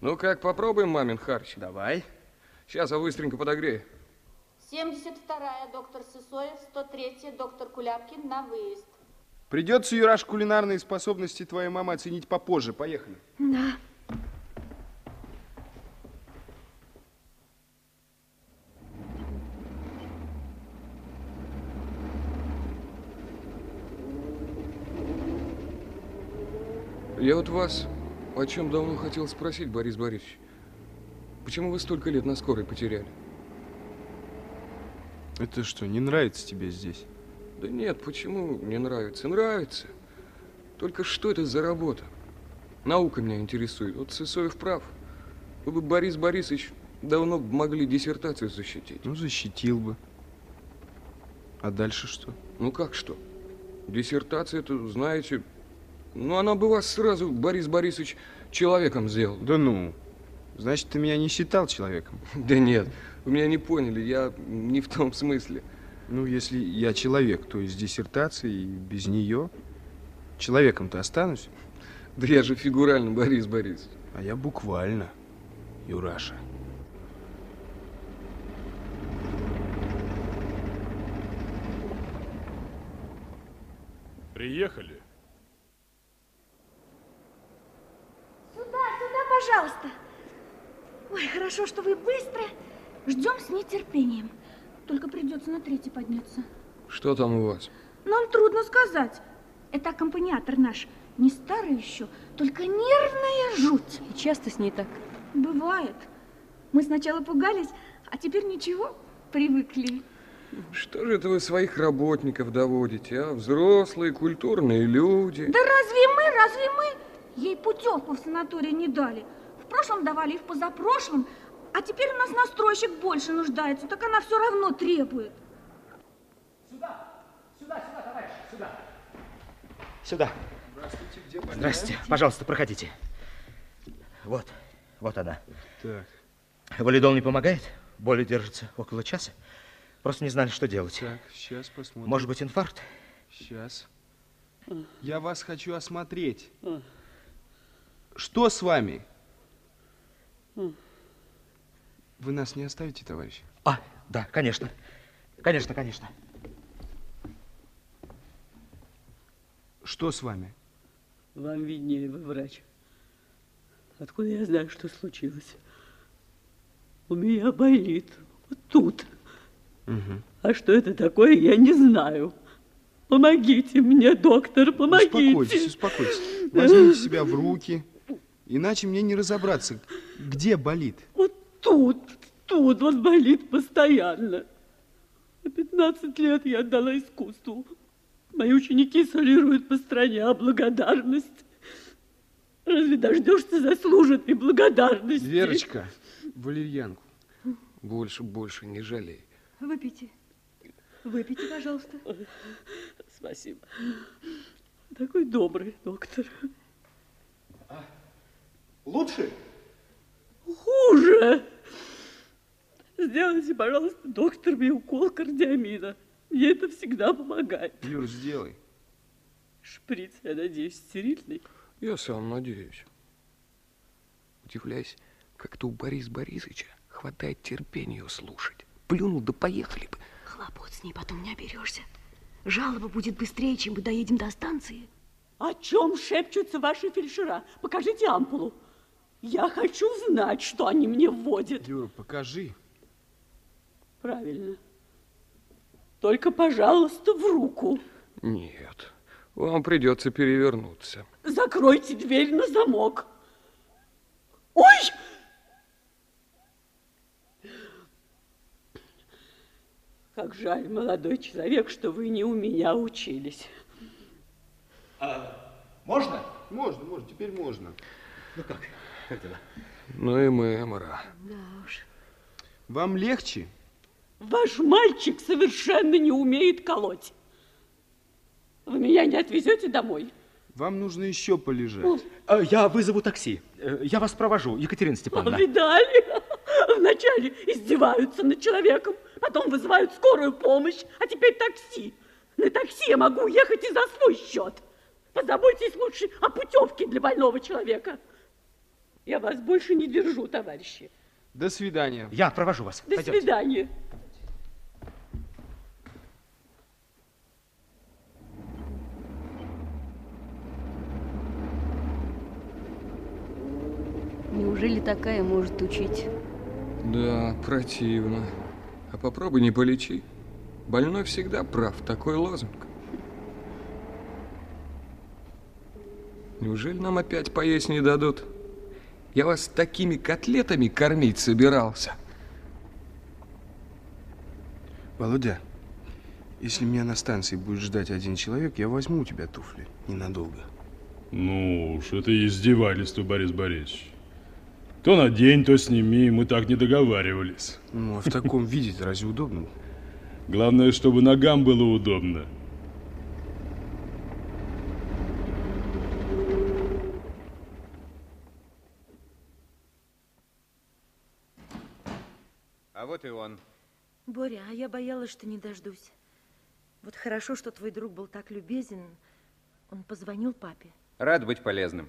Ну как, попробуем мамин харч? Давай. Сейчас я быстренько подогрею. 72-я, доктор Сысоев, 103-я, доктор Куляпкин на выезд. Придется, Юраш, кулинарные способности твоей мамы оценить попозже. Поехали. Да. Я вот вас о чем давно хотел спросить, Борис Борисович. Почему вы столько лет на скорой потеряли? Это что, не нравится тебе здесь? Да нет, почему не нравится? Нравится. Только что это за работа? Наука меня интересует. Вот Сысоев прав. Вы бы, Борис Борисович, давно могли диссертацию защитить. Ну, защитил бы. А дальше что? Ну как что? Диссертация, это, знаете, ну она бы вас сразу, Борис Борисович, человеком сделала. Да ну. Значит, ты меня не считал человеком? Да нет, вы меня не поняли, я не в том смысле. Ну, если я человек, то есть диссертации без нее человеком-то останусь? Да я же фигурально, Борис Борисович. А я буквально, Юраша. Приехали. Сюда, сюда, пожалуйста. Ой, хорошо, что вы быстро. Ждем с нетерпением. Только придется на третий подняться. Что там у вас? Нам трудно сказать. Это аккомпаниатор наш. Не старый еще, только нервная жуть. И часто с ней так? Бывает. Мы сначала пугались, а теперь ничего, привыкли. Что же это вы своих работников доводите, а? Взрослые, культурные люди. Да разве мы, разве мы? Ей путевку в санаторий не дали. В прошлом давали и в позапрошлом. А теперь у нас настройщик больше нуждается, так она все равно требует. Сюда, сюда, сюда, товарищ, сюда. Сюда. Здравствуйте, где Здравствуйте, пожалуйста, проходите. Вот, вот она. Так. Валидол не помогает? Боли держится около часа. Просто не знали, что делать. Так, сейчас посмотрим. Может быть, инфаркт? Сейчас. Я вас хочу осмотреть. Что с вами? Вы нас не оставите, товарищ? А, да, конечно. Конечно, конечно. Что с вами? Вам виднее, вы врач. Откуда я знаю, что случилось? У меня болит. Вот тут. Угу. А что это такое, я не знаю. Помогите мне, доктор, помогите. Успокойтесь, успокойтесь. Возьмите себя в руки. Иначе мне не разобраться, где болит. Вот тут, тут вот болит постоянно. На 15 лет я отдала искусству. Мои ученики солируют по стране, а благодарность... Разве дождешься заслуженной благодарности? Верочка, валерьянку. Больше, больше не жалей. Выпейте. Выпейте, пожалуйста. Спасибо. Такой добрый доктор. Лучше? Хуже. Сделайте, пожалуйста, доктор, мне укол кардиамина. Мне это всегда помогает. Юр, сделай. Шприц, я надеюсь, стерильный. Я сам надеюсь. Удивляюсь, как-то у Бориса Борисовича хватает терпения ее слушать. Плюнул, да поехали бы. Хлопот с ней потом не оберешься. Жалоба будет быстрее, чем мы доедем до станции. О чем шепчутся ваши фельдшера? Покажите ампулу. Я хочу знать, что они мне вводят. Юра, покажи. Правильно. Только, пожалуйста, в руку. Нет, вам придется перевернуться. Закройте дверь на замок. Ой! Как жаль, молодой человек, что вы не у меня учились. А, можно? Можно, можно, теперь можно. Ну как? Ну и мэмора. Да уж. Вам легче? Ваш мальчик совершенно не умеет колоть. Вы меня не отвезете домой? Вам нужно еще полежать. Э, Я вызову такси. Э, Я вас провожу, Екатерина Степановна. Видали? Вначале издеваются над человеком, потом вызывают скорую помощь, а теперь такси. На такси я могу уехать и за свой счет. Позаботьтесь лучше о путевке для больного человека. Я вас больше не держу, товарищи. До свидания. Я провожу вас. До Пойдемте. свидания. Неужели такая может учить? Да, противно. А попробуй не полечи. Больной всегда прав, такой лозунг. Неужели нам опять поесть не дадут? Я вас такими котлетами кормить собирался. Володя, если меня на станции будет ждать один человек, я возьму у тебя туфли ненадолго. Ну уж, это издевательство, Борис Борисович. То надень, то сними, мы так не договаривались. Ну, а в таком виде разве удобно? Главное, чтобы ногам было удобно. А вот и он. Боря, а я боялась, что не дождусь. Вот хорошо, что твой друг был так любезен. Он позвонил папе. Рад быть полезным.